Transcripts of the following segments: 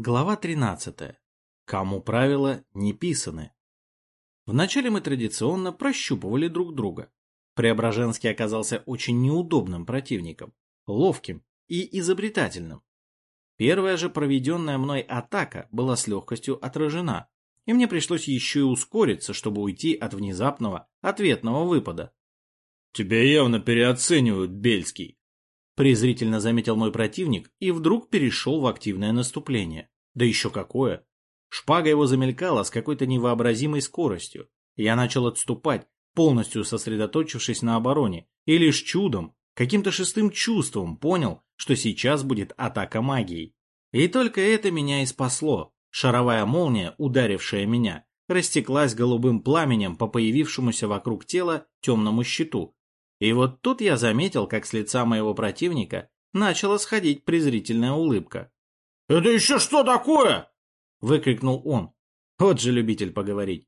Глава 13. Кому правила не писаны. Вначале мы традиционно прощупывали друг друга. Преображенский оказался очень неудобным противником, ловким и изобретательным. Первая же проведенная мной атака была с легкостью отражена, и мне пришлось еще и ускориться, чтобы уйти от внезапного ответного выпада. «Тебя явно переоценивают, Бельский», презрительно заметил мой противник и вдруг перешел в активное наступление. Да еще какое! Шпага его замелькала с какой-то невообразимой скоростью. Я начал отступать, полностью сосредоточившись на обороне, и лишь чудом, каким-то шестым чувством понял, что сейчас будет атака магией. И только это меня и спасло. Шаровая молния, ударившая меня, растеклась голубым пламенем по появившемуся вокруг тела темному щиту, и вот тут я заметил, как с лица моего противника начала сходить презрительная улыбка. «Это еще что такое?» — выкрикнул он. Вот же любитель поговорить.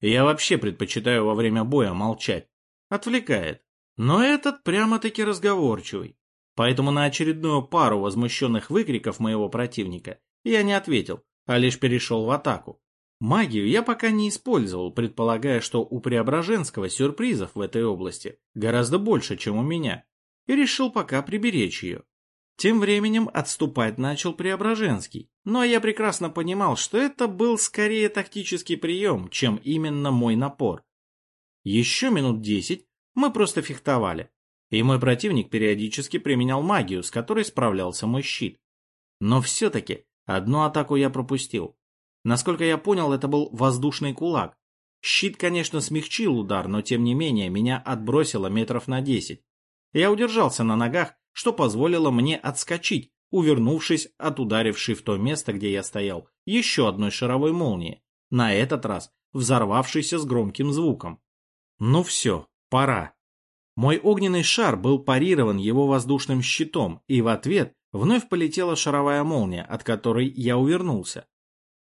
Я вообще предпочитаю во время боя молчать. Отвлекает. Но этот прямо-таки разговорчивый. Поэтому на очередную пару возмущенных выкриков моего противника я не ответил, а лишь перешел в атаку. Магию я пока не использовал, предполагая, что у Преображенского сюрпризов в этой области гораздо больше, чем у меня, и решил пока приберечь ее. Тем временем отступать начал Преображенский, но я прекрасно понимал, что это был скорее тактический прием, чем именно мой напор. Еще минут десять мы просто фехтовали, и мой противник периодически применял магию, с которой справлялся мой щит. Но все-таки одну атаку я пропустил. Насколько я понял, это был воздушный кулак. Щит, конечно, смягчил удар, но тем не менее меня отбросило метров на десять. Я удержался на ногах, что позволило мне отскочить, увернувшись от ударившей в то место, где я стоял, еще одной шаровой молнии, на этот раз взорвавшейся с громким звуком. Ну все, пора. Мой огненный шар был парирован его воздушным щитом, и в ответ вновь полетела шаровая молния, от которой я увернулся.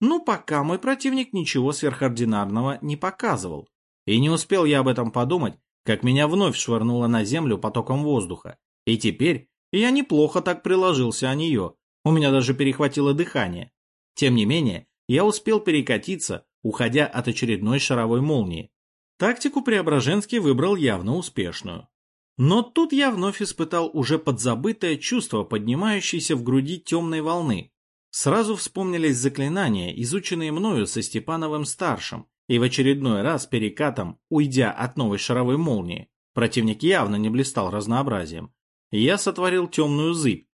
Ну, пока мой противник ничего сверхординарного не показывал. И не успел я об этом подумать, как меня вновь швырнуло на землю потоком воздуха. И теперь я неплохо так приложился о нее. У меня даже перехватило дыхание. Тем не менее, я успел перекатиться, уходя от очередной шаровой молнии. Тактику Преображенский выбрал явно успешную. Но тут я вновь испытал уже подзабытое чувство поднимающейся в груди темной волны, Сразу вспомнились заклинания, изученные мною со Степановым-старшим, и в очередной раз перекатом, уйдя от новой шаровой молнии, противник явно не блистал разнообразием, я сотворил темную зыбь.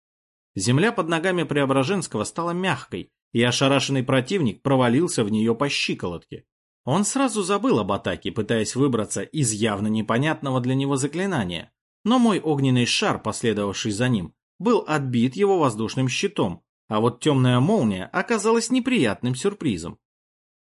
Земля под ногами Преображенского стала мягкой, и ошарашенный противник провалился в нее по щиколотке. Он сразу забыл об атаке, пытаясь выбраться из явно непонятного для него заклинания, но мой огненный шар, последовавший за ним, был отбит его воздушным щитом, а вот темная молния оказалась неприятным сюрпризом.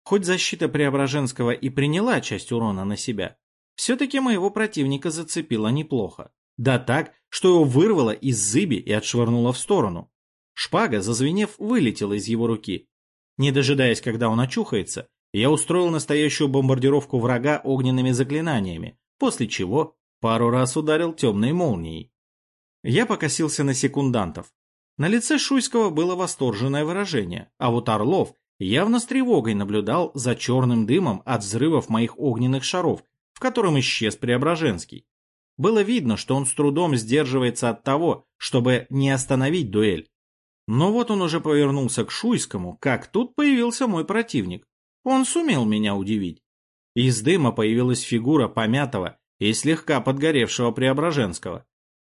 Хоть защита Преображенского и приняла часть урона на себя, все-таки моего противника зацепила неплохо. Да так, что его вырвало из зыби и отшвырнуло в сторону. Шпага, зазвенев, вылетела из его руки. Не дожидаясь, когда он очухается, я устроил настоящую бомбардировку врага огненными заклинаниями, после чего пару раз ударил темной молнией. Я покосился на секундантов. На лице Шуйского было восторженное выражение, а вот Орлов явно с тревогой наблюдал за черным дымом от взрывов моих огненных шаров, в котором исчез Преображенский. Было видно, что он с трудом сдерживается от того, чтобы не остановить дуэль. Но вот он уже повернулся к Шуйскому, как тут появился мой противник. Он сумел меня удивить. Из дыма появилась фигура помятого и слегка подгоревшего Преображенского.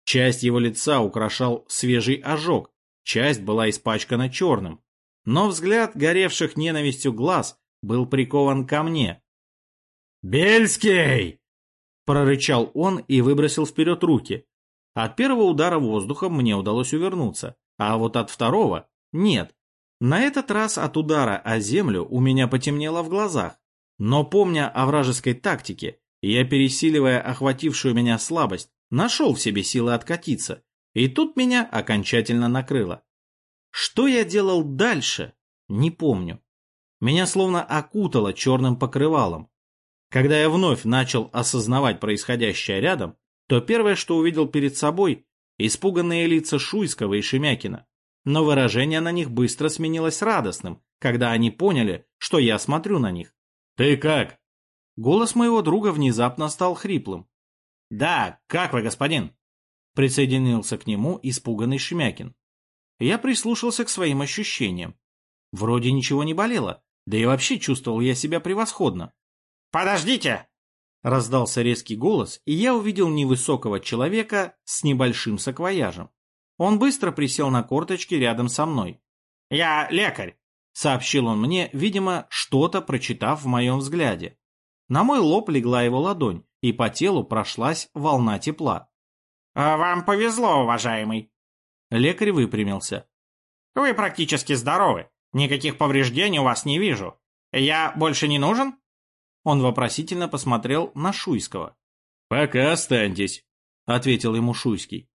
Часть его лица украшал свежий ожог, часть была испачкана черным, но взгляд горевших ненавистью глаз был прикован ко мне. «Бельский!» — прорычал он и выбросил вперед руки. От первого удара воздухом мне удалось увернуться, а вот от второго — нет. На этот раз от удара о землю у меня потемнело в глазах, но помня о вражеской тактике, я, пересиливая охватившую меня слабость, нашел в себе силы откатиться и тут меня окончательно накрыло. Что я делал дальше, не помню. Меня словно окутало черным покрывалом. Когда я вновь начал осознавать происходящее рядом, то первое, что увидел перед собой, испуганные лица Шуйского и Шемякина. но выражение на них быстро сменилось радостным, когда они поняли, что я смотрю на них. «Ты как?» Голос моего друга внезапно стал хриплым. «Да, как вы, господин?» Присоединился к нему испуганный Шемякин. Я прислушался к своим ощущениям. Вроде ничего не болело, да и вообще чувствовал я себя превосходно. «Подождите!» Раздался резкий голос, и я увидел невысокого человека с небольшим саквояжем. Он быстро присел на корточки рядом со мной. «Я лекарь», — сообщил он мне, видимо, что-то прочитав в моем взгляде. На мой лоб легла его ладонь, и по телу прошлась волна тепла. «А «Вам повезло, уважаемый». Лекарь выпрямился. «Вы практически здоровы. Никаких повреждений у вас не вижу. Я больше не нужен?» Он вопросительно посмотрел на Шуйского. «Пока останьтесь», — ответил ему Шуйский.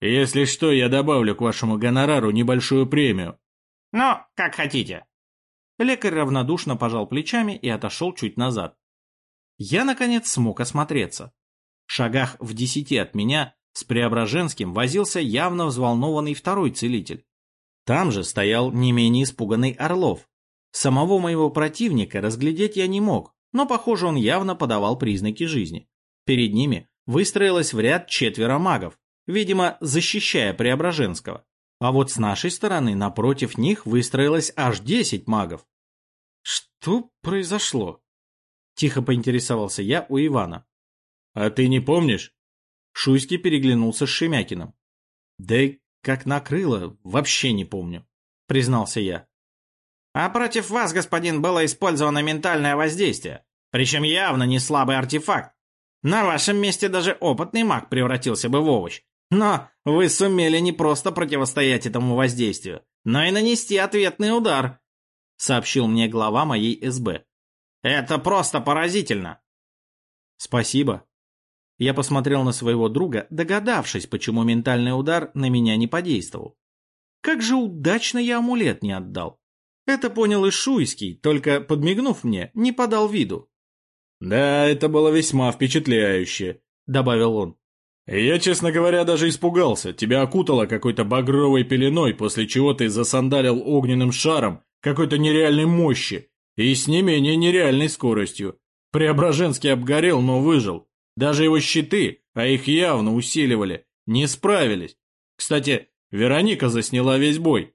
«Если что, я добавлю к вашему гонорару небольшую премию». «Ну, как хотите». Лекарь равнодушно пожал плечами и отошел чуть назад. Я, наконец, смог осмотреться. В шагах в десяти от меня с Преображенским возился явно взволнованный второй целитель. Там же стоял не менее испуганный Орлов. Самого моего противника разглядеть я не мог, но, похоже, он явно подавал признаки жизни. Перед ними выстроилось в ряд четверо магов, видимо, защищая Преображенского. А вот с нашей стороны напротив них выстроилось аж десять магов. Что произошло? Тихо поинтересовался я у Ивана. А ты не помнишь? Шуйский переглянулся с Шемякиным. Да как накрыло, вообще не помню, признался я. А против вас, господин, было использовано ментальное воздействие, причем явно не слабый артефакт. На вашем месте даже опытный маг превратился бы в овощ. Но вы сумели не просто противостоять этому воздействию, но и нанести ответный удар, сообщил мне глава моей СБ. Это просто поразительно. Спасибо. Я посмотрел на своего друга, догадавшись, почему ментальный удар на меня не подействовал. Как же удачно я амулет не отдал. Это понял и Шуйский, только, подмигнув мне, не подал виду. «Да, это было весьма впечатляюще», — добавил он. «Я, честно говоря, даже испугался. Тебя окутало какой-то багровой пеленой, после чего ты засандалил огненным шаром какой-то нереальной мощи и с не менее нереальной скоростью. Преображенский обгорел, но выжил. Даже его щиты, а их явно усиливали, не справились. Кстати, Вероника засняла весь бой.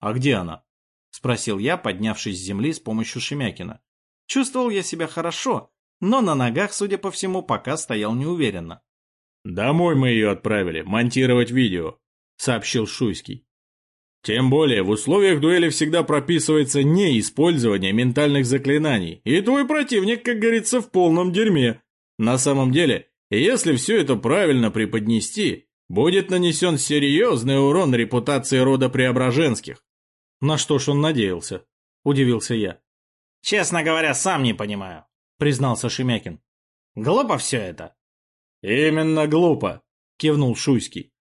А где она? Спросил я, поднявшись с земли с помощью Шемякина. Чувствовал я себя хорошо, но на ногах, судя по всему, пока стоял неуверенно. «Домой мы ее отправили, монтировать видео», — сообщил Шуйский. «Тем более, в условиях дуэли всегда прописывается не использование ментальных заклинаний, и твой противник, как говорится, в полном дерьме. На самом деле, если все это правильно преподнести, будет нанесен серьезный урон репутации рода Преображенских. На что ж он надеялся? Удивился я. Честно говоря, сам не понимаю, признался Шемякин. Глупо все это. Именно глупо, кивнул Шуйский.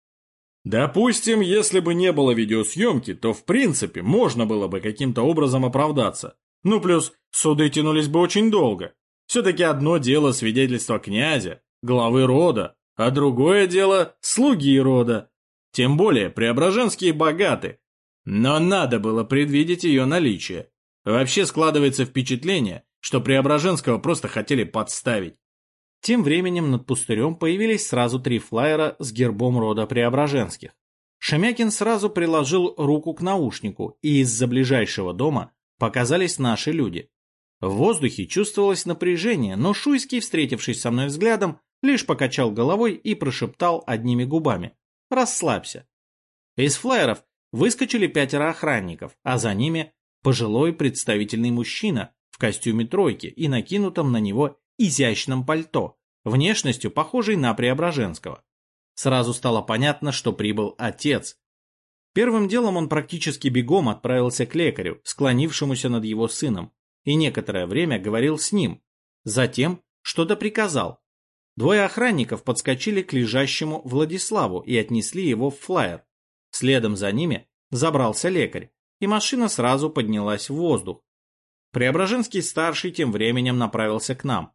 Допустим, если бы не было видеосъемки, то в принципе можно было бы каким-то образом оправдаться. Ну плюс суды тянулись бы очень долго. Все-таки одно дело свидетельство князя, главы рода, а другое дело слуги рода. Тем более Преображенские богаты, но надо было предвидеть ее наличие. Вообще складывается впечатление, что Преображенского просто хотели подставить. Тем временем над пустырем появились сразу три флайера с гербом рода Преображенских. Шемякин сразу приложил руку к наушнику, и из-за ближайшего дома показались наши люди. В воздухе чувствовалось напряжение, но Шуйский, встретившись со мной взглядом, лишь покачал головой и прошептал одними губами «Расслабься». Из флайеров выскочили пятеро охранников, а за ними пожилой представительный мужчина в костюме тройки и накинутом на него изящном пальто, внешностью похожей на Преображенского. Сразу стало понятно, что прибыл отец. Первым делом он практически бегом отправился к лекарю, склонившемуся над его сыном, и некоторое время говорил с ним. Затем что-то приказал. Двое охранников подскочили к лежащему Владиславу и отнесли его в флайер. Следом за ними забрался лекарь, и машина сразу поднялась в воздух. Преображенский старший тем временем направился к нам.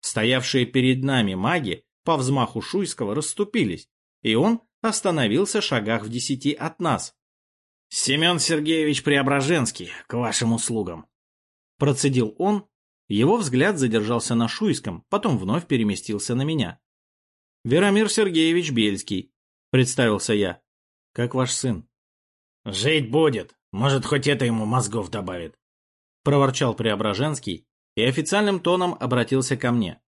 Стоявшие перед нами маги по взмаху Шуйского расступились, и он остановился шагах в десяти от нас. Семен Сергеевич Преображенский, к вашим услугам. Процедил он, его взгляд задержался на Шуйском, потом вновь переместился на меня. Веромир Сергеевич Бельский, представился я. Как ваш сын? Жить будет, может, хоть это ему мозгов добавит. Проворчал Преображенский и официальным тоном обратился ко мне.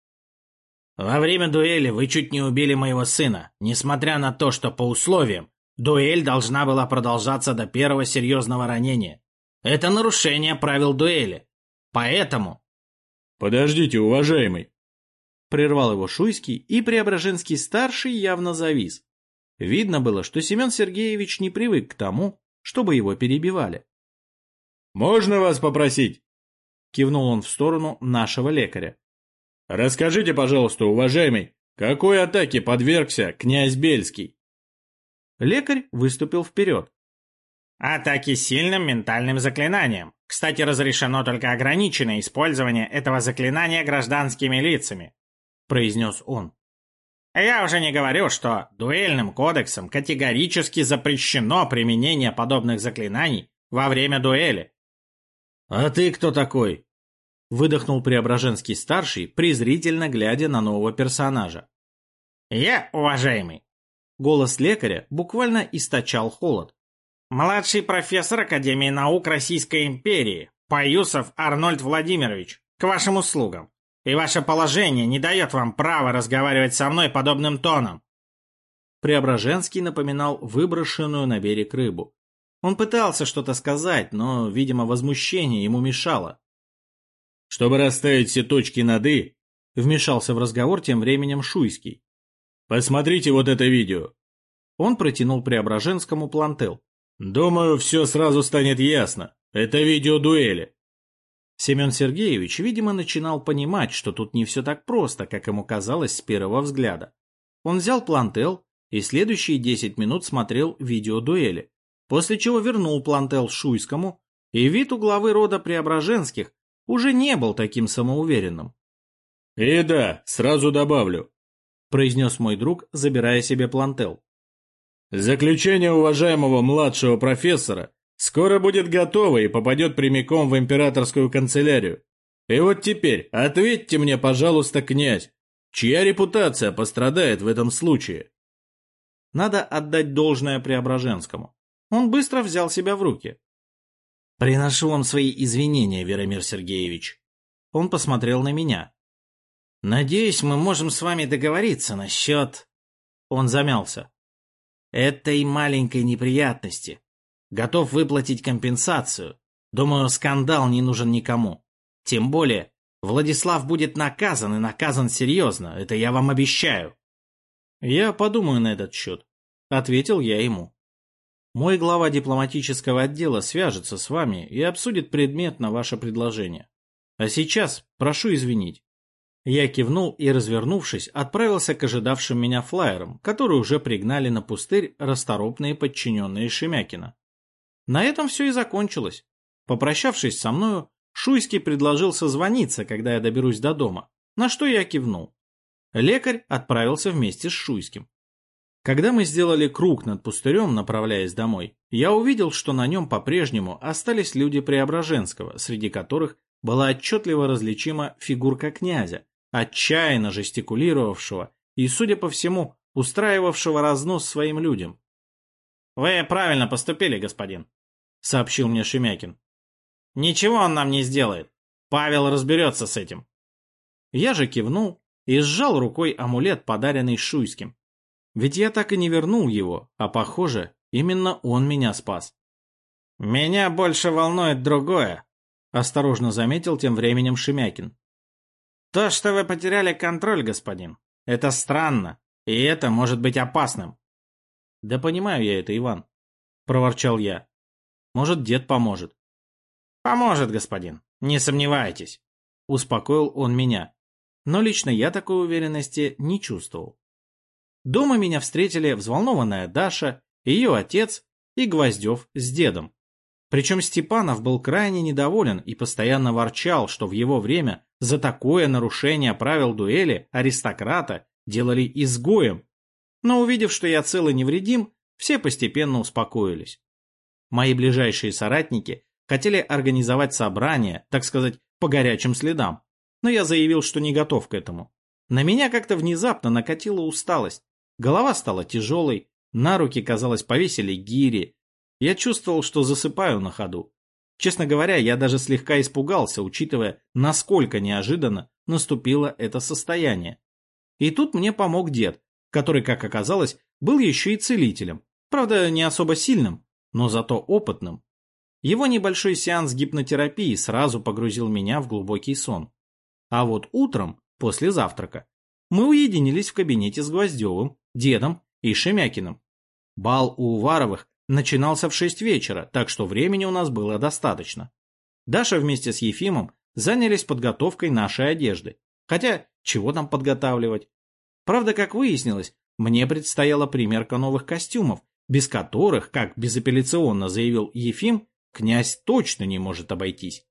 Во время дуэли вы чуть не убили моего сына, несмотря на то, что по условиям дуэль должна была продолжаться до первого серьезного ранения. Это нарушение правил дуэли. Поэтому... Подождите, уважаемый. Прервал его Шуйский, и Преображенский-старший явно завис. Видно было, что Семен Сергеевич не привык к тому, чтобы его перебивали. «Можно вас попросить?» Кивнул он в сторону нашего лекаря. Расскажите, пожалуйста, уважаемый, какой атаке подвергся князь Бельский? Лекарь выступил вперед. Атаки сильным ментальным заклинанием. Кстати, разрешено только ограниченное использование этого заклинания гражданскими лицами, произнес он. Я уже не говорю, что дуэльным кодексом категорически запрещено применение подобных заклинаний во время дуэли. «А ты кто такой?» Выдохнул Преображенский-старший, презрительно глядя на нового персонажа. «Я, уважаемый!» Голос лекаря буквально источал холод. «Младший профессор Академии наук Российской империи, Паюсов Арнольд Владимирович, к вашим услугам. И ваше положение не дает вам права разговаривать со мной подобным тоном». Преображенский напоминал выброшенную на берег рыбу. Он пытался что-то сказать, но, видимо, возмущение ему мешало. Чтобы расставить все точки над «и», вмешался в разговор тем временем Шуйский. «Посмотрите вот это видео». Он протянул Преображенскому плантел. «Думаю, все сразу станет ясно. Это видео дуэли». Семен Сергеевич, видимо, начинал понимать, что тут не все так просто, как ему казалось с первого взгляда. Он взял плантел и следующие десять минут смотрел видео дуэли, после чего вернул плантел Шуйскому, и вид у главы рода Преображенских уже не был таким самоуверенным. «И да, сразу добавлю», — произнес мой друг, забирая себе плантел. «Заключение уважаемого младшего профессора скоро будет готово и попадет прямиком в императорскую канцелярию. И вот теперь ответьте мне, пожалуйста, князь, чья репутация пострадает в этом случае?» Надо отдать должное Преображенскому. Он быстро взял себя в руки. «Приношу вам свои извинения, Веромир Сергеевич». Он посмотрел на меня. «Надеюсь, мы можем с вами договориться насчет...» Он замялся. «Этой маленькой неприятности. Готов выплатить компенсацию. Думаю, скандал не нужен никому. Тем более, Владислав будет наказан и наказан серьезно, это я вам обещаю». «Я подумаю на этот счет», — ответил я ему. Мой глава дипломатического отдела свяжется с вами и обсудит предмет на ваше предложение. А сейчас прошу извинить. Я кивнул и, развернувшись, отправился к ожидавшим меня флайерам, которые уже пригнали на пустырь расторопные подчиненные Шемякина. На этом все и закончилось. Попрощавшись со мною, Шуйский предложил созвониться, когда я доберусь до дома, на что я кивнул. Лекарь отправился вместе с Шуйским. Когда мы сделали круг над пустырем, направляясь домой, я увидел, что на нем по-прежнему остались люди Преображенского, среди которых была отчетливо различима фигурка князя, отчаянно жестикулировавшего и, судя по всему, устраивавшего разнос своим людям. «Вы правильно поступили, господин», — сообщил мне Шемякин. «Ничего он нам не сделает. Павел разберется с этим». Я же кивнул и сжал рукой амулет, подаренный Шуйским. Ведь я так и не вернул его, а похоже, именно он меня спас. «Меня больше волнует другое», — осторожно заметил тем временем Шемякин. «То, что вы потеряли контроль, господин, это странно, и это может быть опасным». «Да понимаю я это, Иван», — проворчал я. «Может, дед поможет». «Поможет, господин, не сомневайтесь», — успокоил он меня. Но лично я такой уверенности не чувствовал. Дома меня встретили взволнованная Даша, ее отец и Гвоздев с дедом. Причем Степанов был крайне недоволен и постоянно ворчал, что в его время за такое нарушение правил дуэли аристократа делали изгоем. Но увидев, что я цел и невредим, все постепенно успокоились. Мои ближайшие соратники хотели организовать собрание, так сказать, по горячим следам, но я заявил, что не готов к этому. На меня как-то внезапно накатила усталость. Голова стала тяжелой, на руки, казалось, повесили гири. Я чувствовал, что засыпаю на ходу. Честно говоря, я даже слегка испугался, учитывая, насколько неожиданно наступило это состояние. И тут мне помог дед, который, как оказалось, был еще и целителем. Правда, не особо сильным, но зато опытным. Его небольшой сеанс гипнотерапии сразу погрузил меня в глубокий сон. А вот утром, после завтрака, мы уединились в кабинете с Гвоздевым, дедом и Шемякиным. Бал у Уваровых начинался в шесть вечера, так что времени у нас было достаточно. Даша вместе с Ефимом занялись подготовкой нашей одежды. Хотя, чего там подготавливать? Правда, как выяснилось, мне предстояла примерка новых костюмов, без которых, как безапелляционно заявил Ефим, князь точно не может обойтись.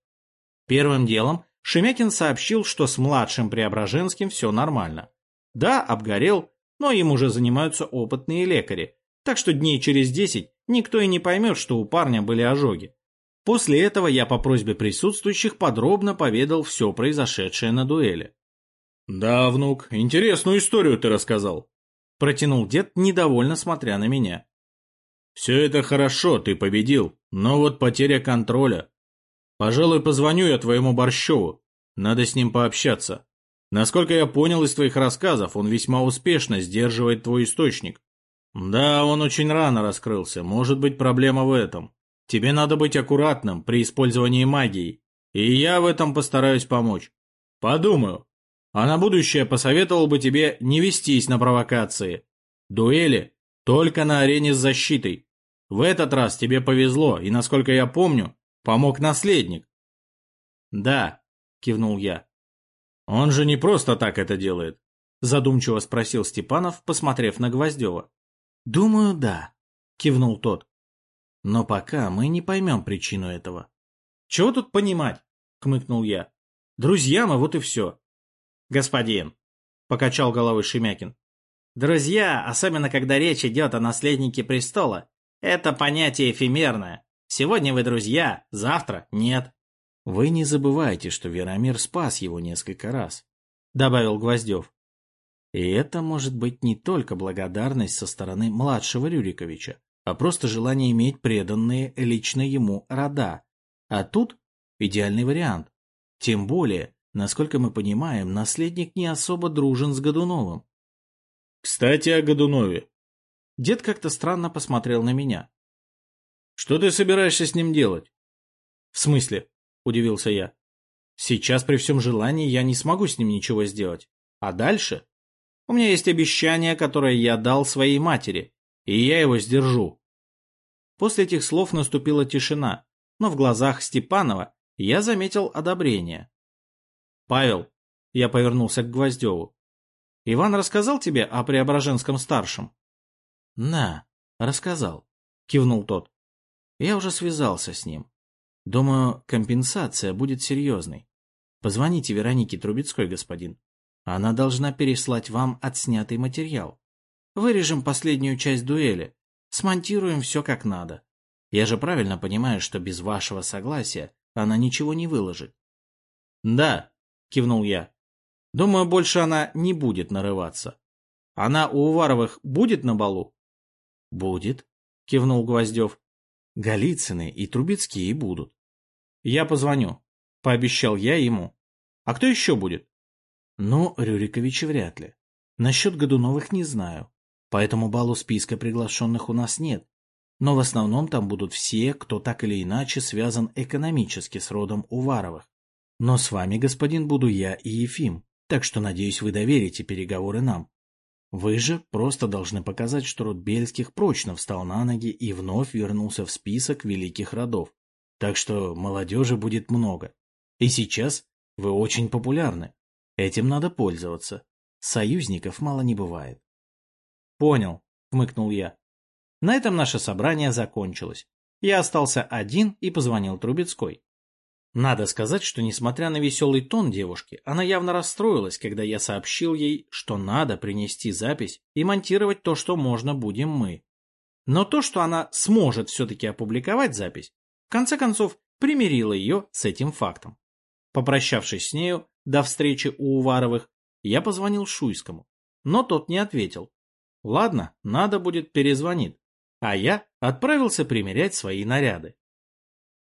Первым делом Шемякин сообщил, что с младшим Преображенским все нормально. Да, обгорел, но им уже занимаются опытные лекари, так что дней через десять никто и не поймет, что у парня были ожоги. После этого я по просьбе присутствующих подробно поведал все произошедшее на дуэли. «Да, внук, интересную историю ты рассказал», — протянул дед, недовольно смотря на меня. «Все это хорошо, ты победил, но вот потеря контроля. Пожалуй, позвоню я твоему Борщеву, надо с ним пообщаться. Насколько я понял из твоих рассказов, он весьма успешно сдерживает твой источник. Да, он очень рано раскрылся, может быть проблема в этом. Тебе надо быть аккуратным при использовании магии, и я в этом постараюсь помочь. Подумаю. А на будущее посоветовал бы тебе не вестись на провокации. Дуэли только на арене с защитой. В этот раз тебе повезло, и, насколько я помню, помог наследник. Да, кивнул я. Он же не просто так это делает. Задумчиво спросил Степанов, посмотрев на Гвоздева. Думаю, да, кивнул тот. Но пока мы не поймем причину этого. Чего тут понимать? Хмыкнул я. Друзья мы, вот и все. Господин, покачал головой Шемякин. Друзья, особенно когда речь идет о наследнике престола, это понятие эфемерное. Сегодня вы друзья, завтра нет. Вы не забывайте, что Веромир спас его несколько раз, добавил Гвоздев. И это может быть не только благодарность со стороны младшего Рюриковича, а просто желание иметь преданные лично ему рода. А тут идеальный вариант. Тем более, насколько мы понимаем, наследник не особо дружен с Годуновым. Кстати, о Годунове. Дед как-то странно посмотрел на меня. Что ты собираешься с ним делать? В смысле? Удивился я. Сейчас при всем желании я не смогу с ним ничего сделать. А дальше? У меня есть обещание, которое я дал своей матери, и я его сдержу. После этих слов наступила тишина, но в глазах Степанова я заметил одобрение. «Павел», — я повернулся к Гвоздеву, — «Иван рассказал тебе о Преображенском-старшем?» «На, рассказал», — кивнул тот. «Я уже связался с ним. Думаю, компенсация будет серьезной. Позвоните Веронике Трубецкой, господин. Она должна переслать вам отснятый материал. Вырежем последнюю часть дуэли, смонтируем все как надо. Я же правильно понимаю, что без вашего согласия она ничего не выложит. Да, кивнул я. Думаю, больше она не будет нарываться. Она у Уваровых будет на балу? Будет, кивнул Гвоздев. Голицыны и Трубецкие будут. Я позвоню, пообещал я ему. А кто еще будет? Ну, Рюриковича вряд ли. Насчет Годуновых не знаю. Поэтому балу списка приглашенных у нас нет. Но в основном там будут все, кто так или иначе связан экономически с родом Уваровых. Но с вами, господин, буду я и Ефим, так что, надеюсь, вы доверите переговоры нам. Вы же просто должны показать, что род Бельских прочно встал на ноги и вновь вернулся в список великих родов. Так что молодежи будет много. И сейчас вы очень популярны. Этим надо пользоваться. Союзников мало не бывает. Понял, хмыкнул я. На этом наше собрание закончилось. Я остался один и позвонил Трубецкой. Надо сказать, что несмотря на веселый тон девушки, она явно расстроилась, когда я сообщил ей, что надо принести запись и монтировать то, что можно будем мы. Но то, что она сможет все-таки опубликовать запись, в конце концов примирило ее с этим фактом. Попрощавшись с нею до встречи у Уваровых, я позвонил Шуйскому, но тот не ответил. Ладно, надо будет перезвонит. А я отправился примерять свои наряды.